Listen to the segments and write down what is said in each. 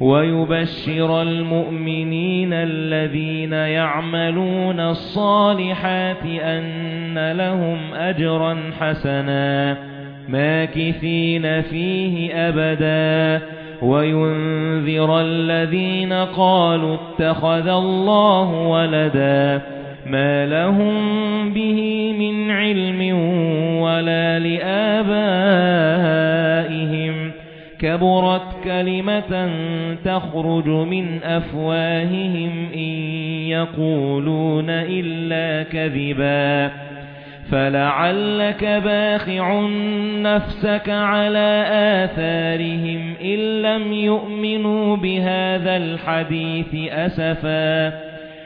وَيُبَشِّرَ الْمُؤْمِنِينَ الَّذِينَ يَعْمَلُونَ الصَّالِحَاتِ أَنَّ لَهُمْ أَجْرًا حَسَنًا مَاكِثِينَ فِيهِ أَبَدًا. وَيُنذِرَ الَّذِينَ قَالُوا اتَّخَذَ اللَّهُ وَلَدًا مَا لَهُم بِهِ مِنْ عِلْمٍ وَلَا لِآبَائِهِمْ كَبُرَتْ كَلِمَةً تَخْرُجُ مِنْ أَفْوَاهِهِمْ إِنْ يَقُولُونَ إِلَّا كَذِبًا. فَلَعَلَّكَ بَاخِعٌ نَفْسَكَ عَلَى آثَارِهِمْ إِن لَّمْ يُؤْمِنُوا بِهَذَا الْحَدِيثِ أَسَفًا.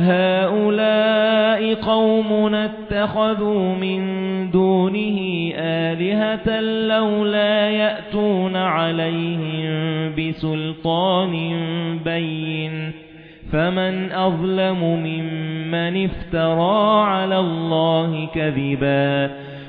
هَؤُلَاءِ قَوْمُنَا اتَّخَذُوا مِن دُونِهِ آلِهَةً لَّوْلَا يَأْتُونَ عَلَيْهِم بِسُلْطَانٍ بَيِّنٍ فَمَنْ أَظْلَمُ مِمَّنِ افْتَرَىٰ عَلَى اللَّهِ كَذِبًا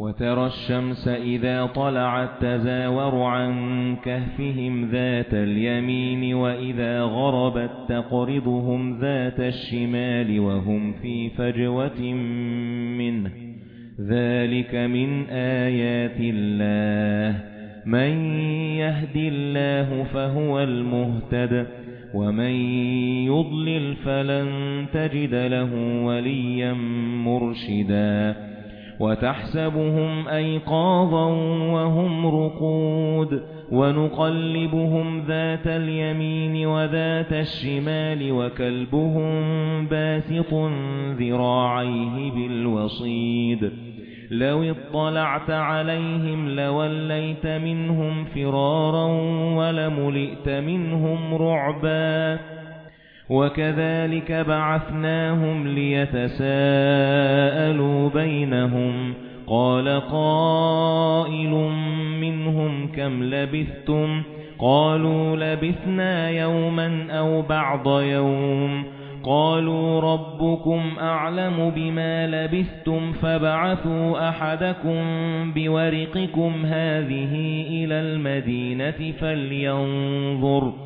وَتَرَى الشَّمْسَ إِذَا طَلَعَت تَزَاوَرُ عَن كَهْفِهِمْ ذَاتَ الْيَمِينِ وَإِذَا غَرَبَت تَقْرِضُهُمْ ذَاتَ الشِّمَالِ وَهُمْ فِي فَجْوَةٍ مِّنْهُ. ذَلِكَ مِنْ آيَاتِ اللَّهِ. مَن يَهْدِ اللَّهُ فَهُوَ الْمُهْتَدِ. وَمَن يُضْلِلْ فَلَن تَجِدَ لَهُ وَلِيًّا مُّرْشِدًا. وَتَحْسَبُهُمْ أَيْقَاظًا وَهُمْ رُقُودٌ وَنُقَلِّبُهُمْ ذَاتَ الْيَمِينِ وَذَاتَ الشِّمَالِ وَكَلْبُهُم بَاسِطٌ ذِرَاعَيْهِ بِالْوَصِيدِ لَوِ اطَّلَعْتَ عَلَيْهِمْ لَوَلَّيْتَ مِنْهُمْ فِرَارًا وَلَمُلِئْتَ مِنْهُمْ رُعْبًا وَكَذَلِكَ بَعَثْنَاهُمْ لِيَتَسَاءَلُوا بَيْنَهُمْ. قَالَ قَائِلٌ مِنْهُمْ كَمْ لَبِثْتُمْ؟ قَالُوا لَبِثْنَا يَوْمًا أَوْ بَعْضَ يَوْمٍ. قَالُوا رَبُّكُمْ أَعْلَمُ بِمَا لَبِثْتُمْ فَابْعَثُوا أَحَدَكُمْ بِوَرِقِكُمْ هَذِهِ إِلَى الْمَدِينَةِ فَلْيَنظُرْ.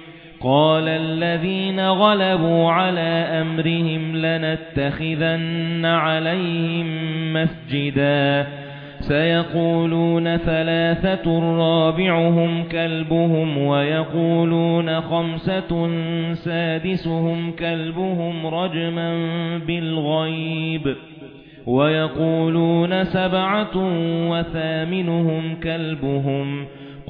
قَالَ الَّذِينَ غَلَبُوا عَلَى أَمْرِهِمْ لَنَتَّخِذَنَّ عَلَيْهِمْ مَسْجِدًا سَيَقُولُونَ ثَلَاثَةٌ رَابِعُهُمْ كَلْبُهُمْ وَيَقُولُونَ خَمْسَةٌ سَادِسُهُمْ كَلْبُهُمْ رَجْمًا بِالْغَيْبِ وَيَقُولُونَ سَبْعَةٌ وَثَامِنُهُمْ كَلْبُهُمْ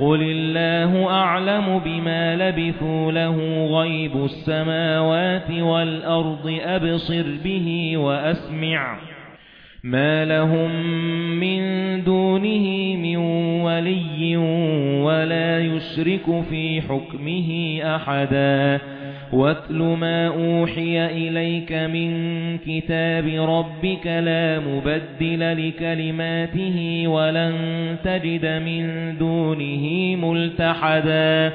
قُلِ اللَّهُ أَعْلَمُ بِمَا لَبِثُوا لَهُ غَيْبُ السَّمَاوَاتِ وَالْأَرْضِ أَبْصِرْ بِهِ وَأَسْمِعْ مَا لَهُم مِّن دُونِهِ مِن وَلِيٍّ وَلَا يُشْرِكُ فِي حُكْمِهِ أَحَدًا وَاتْلُ مَا أُوحِيَ إِلَيْكَ مِنْ كِتَابِ رَبِّكَ لَا مُبَدِّلَ لِكَلِمَاتِهِ وَلَن تَجِدَ مِن دُونِهِ مُلْتَحَدًا.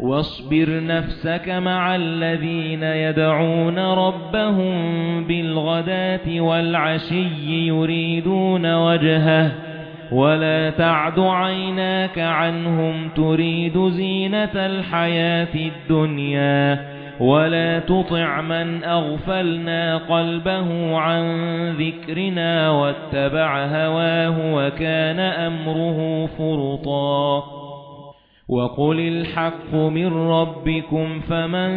وَاصْبِرْ نَفْسَكَ مَعَ الَّذِينَ يَدْعُونَ رَبَّهُم بِالْغَداةِ وَالْعَشِيِّ يُرِيدُونَ وَجْهَهُ. وَلَا تَعْدُ عَيْنَاكَ عَنْهُمْ تُرِيدُ زِينَةَ الْحَيَاةِ الدُّنْيَا وَلَا تُطِعْ مَنْ أَغْفَلْنَا قَلْبَهُ عَن ذِكْرِنَا وَاتَّبَعَ هَوَاهُ وَكَانَ أَمْرُهُ فُرُطًا وَقُلِ الْحَقُّ مِنْ رَبِّكُمْ فَمَنْ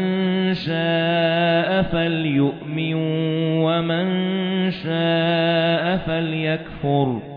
شَاءَ فَلْيُؤْمِنْ وَمَنْ شَاءَ فَلْيَكْفُرْ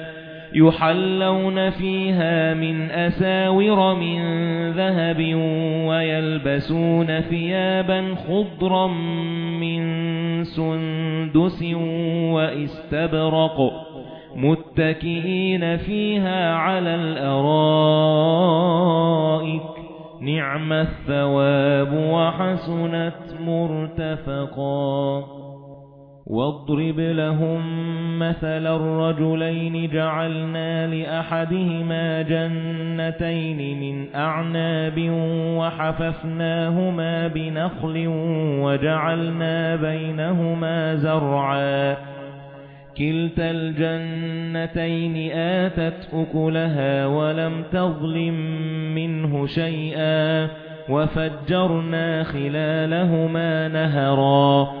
يُحَلَّوْنَ فِيهَا مِنْ أَسَاوِرَ مِنْ ذَهَبٍ وَيَلْبَسُونَ ثِيَابًا خُضْرًا مِنْ سُنْدُسٍ وَإِسْتَبْرَقٍ مُتَّكِئِينَ فِيهَا عَلَى الْأَرَائِكِ نِعْمَ الثَّوَابُ وَحَسُنَتْ مُرْتَفَقًا وَاضْرِبْ لَهُم مَّثَلَ الرَّجُلَيْنِ جَعَلْنَا لِأَحَدِهِمَا جَنَّتَيْنِ مِنْ أَعْنَابٍ وَحَفَفْنَاهُمَا بِنَخْلٍ وَجَعَلْنَا بَيْنَهُمَا زَرْعًا. كِلْتَا الْجَنَّتَيْنِ آتَتْ أُكُلَهَا وَلَمْ تَظْلِم مِّنْهُ شَيْئًا وَفَجَّرْنَا خِلَالَهُمَا نَهَرًا.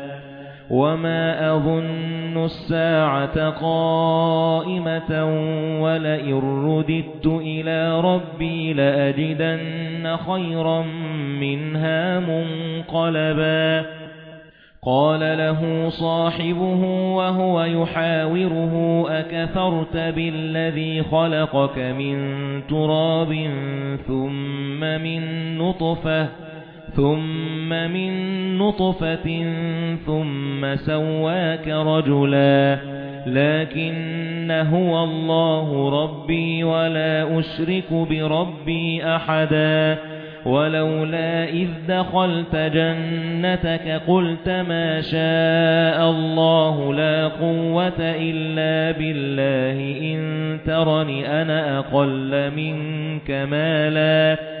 وَمَا أَظُنُّ السَّاعَةَ قَائِمَةً وَلَئِن رُّدِدتُّ إِلَى رَبِّي لَأَجِدَنَّ خَيْرًا مِنْهَا مُنقَلَبًا قَالَ لَهُ صَاحِبُهُ وَهُوَ يُحَاوِرُهُ أَكَفَرْتَ بِالَّذِي خَلَقَكَ مِن تُرَابٍ ثُمَّ مِن نُّطْفَةٍ ثُمَّ مِن نُّطْفَةٍ ثُمَّ سَوَّاكَ رَجُلًا لَكِنَّ هُوَ اللَّهُ رَبِّي وَلَا أُشْرِكُ بِرَبِّي أَحَدًا وَلَوْلَا إِذْ دَخَلْتَ جَنَّتَكَ قُلْتَ مَا شَاءَ اللَّهُ لَا قُوَّةَ إِلَّا بِاللَّهِ إِن تَرَنِ أَنَا أَقَلَّ مِنكَ مَالًا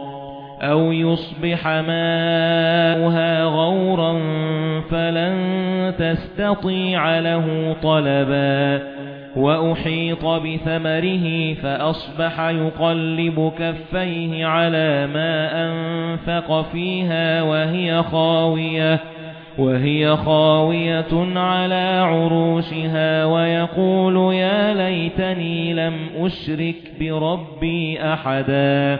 أَوْ يُصْبِحَ مَاؤُهَا غَوْرًا فَلَن تَسْتَطِيعَ لَهُ طَلَبًا وَأُحِيطَ بِثَمَرِهِ فَأَصْبَحَ يُقَلِّبُ كَفَّيْهِ عَلَى مَا أَنفَقَ فِيهَا وَهِيَ خَاوِيَةٌ وَهِيَ خَاوِيَةٌ عَلَى عُرُوشِهَا وَيَقُولُ يَا لَيْتَنِي لَمْ أُشْرِكْ بِرَبِّي أَحَدًا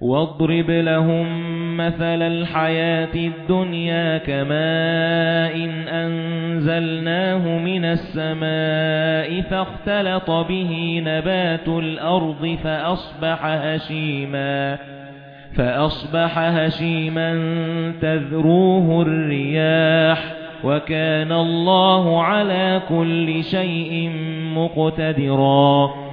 وَاضْرِبْ لَهُم مَّثَلَ الْحَيَاةِ الدُّنْيَا كَمَاءٍ إن أَنزَلْنَاهُ مِنَ السَّمَاءِ فَاخْتَلَطَ بِهِ نَبَاتُ الْأَرْضِ فَأَصْبَحَ هَشِيمًا فَأَصْبَحَ هَشِيمًا تَذْرُوهُ الرِّيَاحُ وَكَانَ اللَّهُ عَلَى كُلِّ شَيْءٍ مُقْتَدِرًا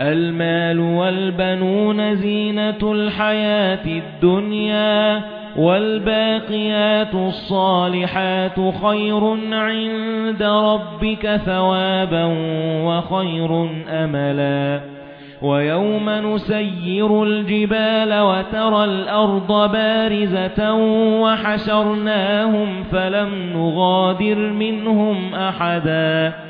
الْمَالُ وَالْبَنُونَ زِينَةُ الْحَيَاةِ الدُّنْيَا وَالْبَاقِيَاتُ الصَّالِحَاتُ خَيْرٌ عِندَ رَبِّكَ ثَوَابًا وَخَيْرٌ أَمَلًا. وَيَوْمَ نُسَيِّرُ الْجِبَالَ وَتَرَى الْأَرْضَ بَارِزَةً وَحَشَرْنَاهُمْ فَلَمْ نُغَادِرْ مِنْهُمْ أَحَدًا.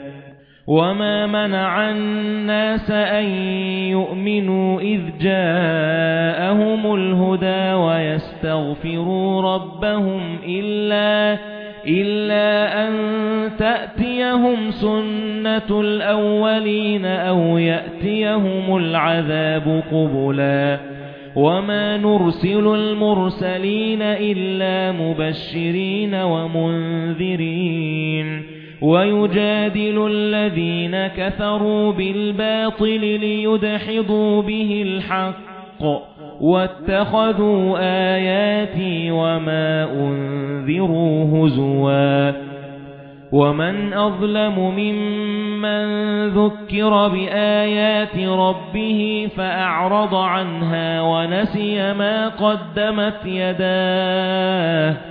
وَمَا مَنَعَ النَّاسَ أَن يُؤْمِنُوا إِذْ جَاءَهُمُ الْهُدَى وَيَسْتَغْفِرُوا رَبَّهُمْ إِلَّا إِلَّا أَن تَأْتِيَهُمْ سُنَّةُ الْأَوَّلِينَ أَوْ يَأْتِيَهُمُ الْعَذَابُ قُبُلًا. وَمَا نُرْسِلُ الْمُرْسَلِينَ إِلَّا مُبَشِّرِينَ وَمُنذِرِينَ. وَيُجَادِلُ الَّذِينَ كَفَرُوا بِالْبَاطِلِ لِيُدْحِضُوا بِهِ الْحَقَّ وَاتَّخَذُوا آيَاتِي وَمَا أُنذِرُوا هُزُوًا وَمَنْ أَظْلَمُ مِمَّنْ ذُكِّرَ بِآيَاتِ رَبِّهِ فَأَعْرَضَ عَنْهَا وَنَسِيَ مَا قَدَّمَتْ يَدَاهُ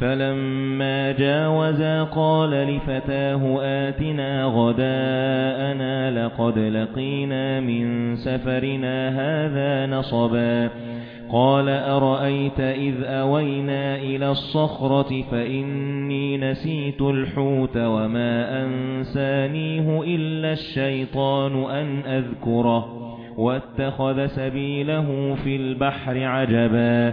فَلَمَّا جَاوَزَا قَالَ لِفَتَاهُ آتِنَا غَدَاءَنَا لَقَدْ لَقِينَا مِنْ سَفَرِنَا هَذَا نَصَبًا قَالَ أَرَأَيْتَ إِذْ أَوَيْنَا إِلَى الصَّخْرَةِ فَإِنِّي نَسِيتُ الْحُوتَ وَمَا أَنسَانِيهُ إِلَّا الشَّيْطَانُ أَنْ أَذْكُرَهُ وَاتَّخَذَ سَبِيلَهُ فِي الْبَحْرِ عَجَبًا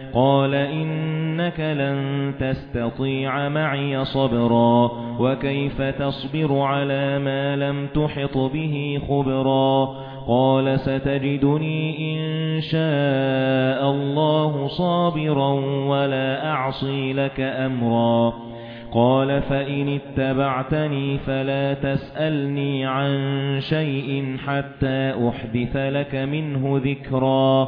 قَالَ إِنَّكَ لَن تَسْتَطِيعَ مَعِيَ صَبْرًا وَكَيْفَ تَصْبِرُ عَلَى مَا لَمْ تُحِطْ بِهِ خُبْرًا؟ قَالَ سَتَجِدُنِي إِن شَاءَ اللَّهُ صَابِرًا وَلَا أَعْصِي لَكَ أَمْرًا. قَالَ فَإِنِ اتَّبَعْتَنِي فَلَا تَسْأَلْنِي عَن شَيْءٍ حَتَّى أُحْدِثَ لَكَ مِنْهُ ذِكْرًا.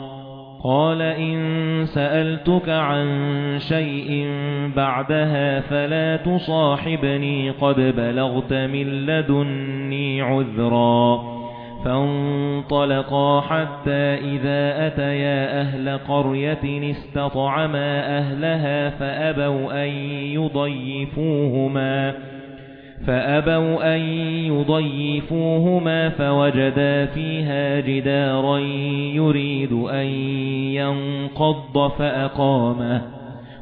قَالَ إِن سَأَلْتُكَ عَن شَيْءٍ بَعْدَهَا فَلَا تُصَاحِبْنِي قَدْ بَلَغْتَ مِن لَّدُنِّي عُذْرًا. فَانطَلَقَا حَتَّى إِذَا أَتَيَا أَهْلَ قَرْيَةٍ اسْتَطْعَمَا أَهْلَهَا فَأَبَوْا أَن يُضَيِّفُوهُمَا. فَأَبَوْا أَن يُضَيِّفُوهُمَا فَوَجَدَا فِيهَا جِدَارًا يُرِيدُ أَن يَنقَضَّ فَأَقَامَهُ.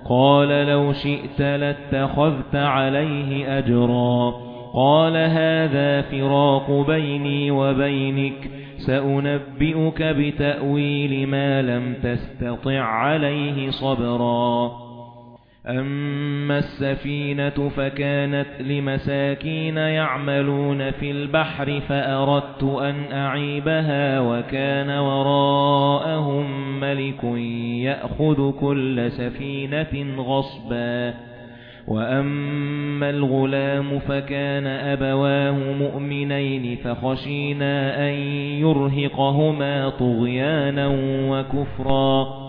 قَالَ لَوْ شِئْتَ لَاتَّخَذْتَ عَلَيْهِ أَجْرًا. قَالَ هَذَا فِرَاقُ بَيْنِي وَبَيْنِكَ سَأُنَبِّئُكَ بِتَأْوِيلِ مَا لَمْ تَسْتَطِع عَلَيْهِ صَبْرًا. أَمَّا السَّفِينَةُ فَكَانَتْ لِمَسَاكِينَ يَعْمَلُونَ فِي الْبَحْرِ فَأَرَدتُّ أَنْ أَعِيبَهَا وَكَانَ وَرَاءَهُم مَلِكٌ يَأْخُذُ كُلَّ سَفِينَةٍ غَصْبًا وَأَمَّا الْغُلَامُ فَكَانَ أَبَوَاهُ مُؤْمِنَيْنِ فَخَشِينَا أَن يُرْهِقَهُمَا طُغْيَانًا وَكُفْرًا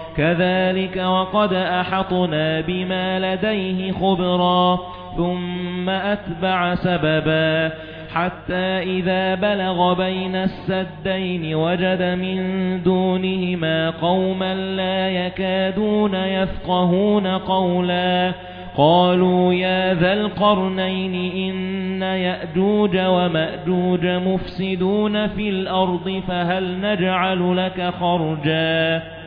كَذَلِكَ وَقَدْ أَحَطْنَا بِمَا لَدَيْهِ خُبْرًا ثُمَّ أَتْبَعَ سَبَبًا. حَتَّى إِذَا بَلَغَ بَيْنَ السَّدَّيْنِ وَجَدَ مِن دُونِهِمَا قَوْمًا لَّا يَكَادُونَ يَفْقَهُونَ قَوْلًا. قَالُوا يَا ذَا الْقَرْنَيْنِ إِنَّ يَأْجُوجَ وَمَأْجُوجَ مُفْسِدُونَ فِي الْأَرْضِ فَهَلْ نَجْعَلُ لَكَ خَرْجًا؟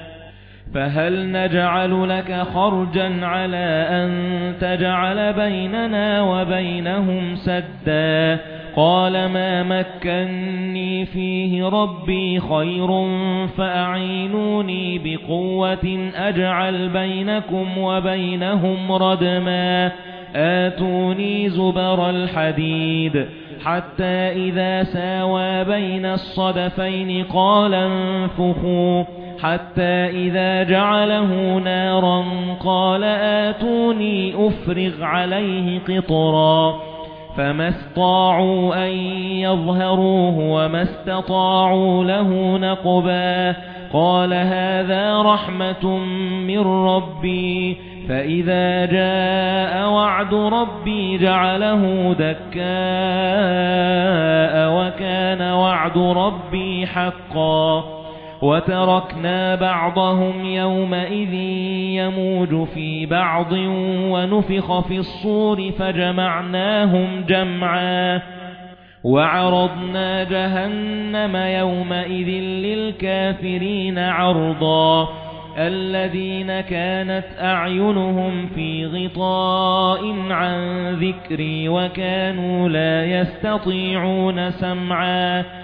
فَهَلْ نَجْعَلُ لَكَ خَرْجًا عَلَى أَن تَجْعَلَ بَيْنَنَا وَبَيْنَهُمْ سَدًّا؟ قَالَ مَا مَكَّنِّي فِيهِ رَبِّي خَيْرٌ فَأَعِينُونِي بِقُوَّةٍ أَجْعَلْ بَيْنَكُمْ وَبَيْنَهُمْ رَدْمًا. آتوني زبر الحديد حتى إذا ساوى بين الصدفين قال انفخوا. حَتَّى إِذَا جَعَلَهُ نَارًا قَالَ آتُونِي أُفْرِغْ عَلَيْهِ قِطْرًا فَمَا اسْطَاعُوا أَن يَظْهَرُوهُ وَمَا اسْتَطَاعُوا لَهُ نَقْبًا قَالَ هَذَا رَحْمَةٌ مِنْ رَبِّي فَإِذَا جَاءَ وَعْدُ رَبِّي جَعَلَهُ دَكَّاءَ وَكَانَ وَعْدُ رَبِّي حَقًّا وَتَرَكْنَا بَعْضَهُمْ يَوْمَئِذٍ يَمُوجُ فِي بَعْضٍ وَنُفِخَ فِي الصُّورِ فَجَمَعْنَاهُمْ جَمْعًا وَعَرَضْنَا جَهَنَّمَ يَوْمَئِذٍ لِلْكَافِرِينَ عَرْضًا الَّذِينَ كَانَتْ أَعْيُنُهُمْ فِي غِطَاءٍ عَن ذِكْرِي وَكَانُوا لَا يَسْتَطِيعُونَ سَمْعًا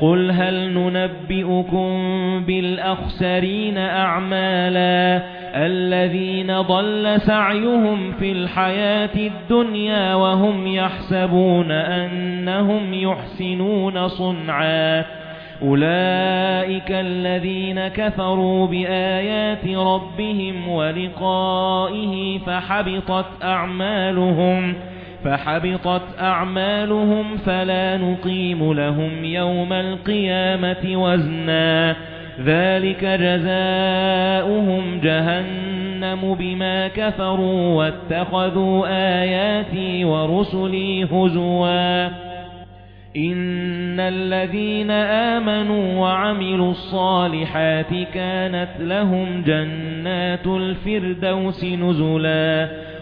قُلْ هَلْ نُنَبِّئُكُم بِالْأَخْسَرِينَ أَعْمَالًا الَّذِينَ ضَلَّ سَعْيُهُمْ فِي الْحَيَاةِ الدُّنْيَا وَهُمْ يَحْسَبُونَ أَنَّهُمْ يُحْسِنُونَ صُنْعًا أُولَئِكَ الَّذِينَ كَفَرُوا بِآيَاتِ رَبِّهِمْ وَلِقَائِهِ فَحَبِطَتْ أَعْمَالُهُمْ فَحَبِطَتْ أَعْمَالُهُمْ فَلَا نُقِيمُ لَهُمْ يَوْمَ الْقِيَامَةِ وَزْنًا. ذَلِكَ جَزَاؤُهُمْ جَهَنَّمُ بِمَا كَفَرُوا وَاتَّخَذُوا آيَاتِي وَرُسُلِي هُزُوًا. إِنَّ الَّذِينَ آمَنُوا وَعَمِلُوا الصَّالِحَاتِ كَانَتْ لَهُمْ جَنَّاتُ الْفِرْدَوْسِ نُزُلًا.